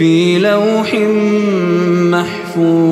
في لوح محفوظ.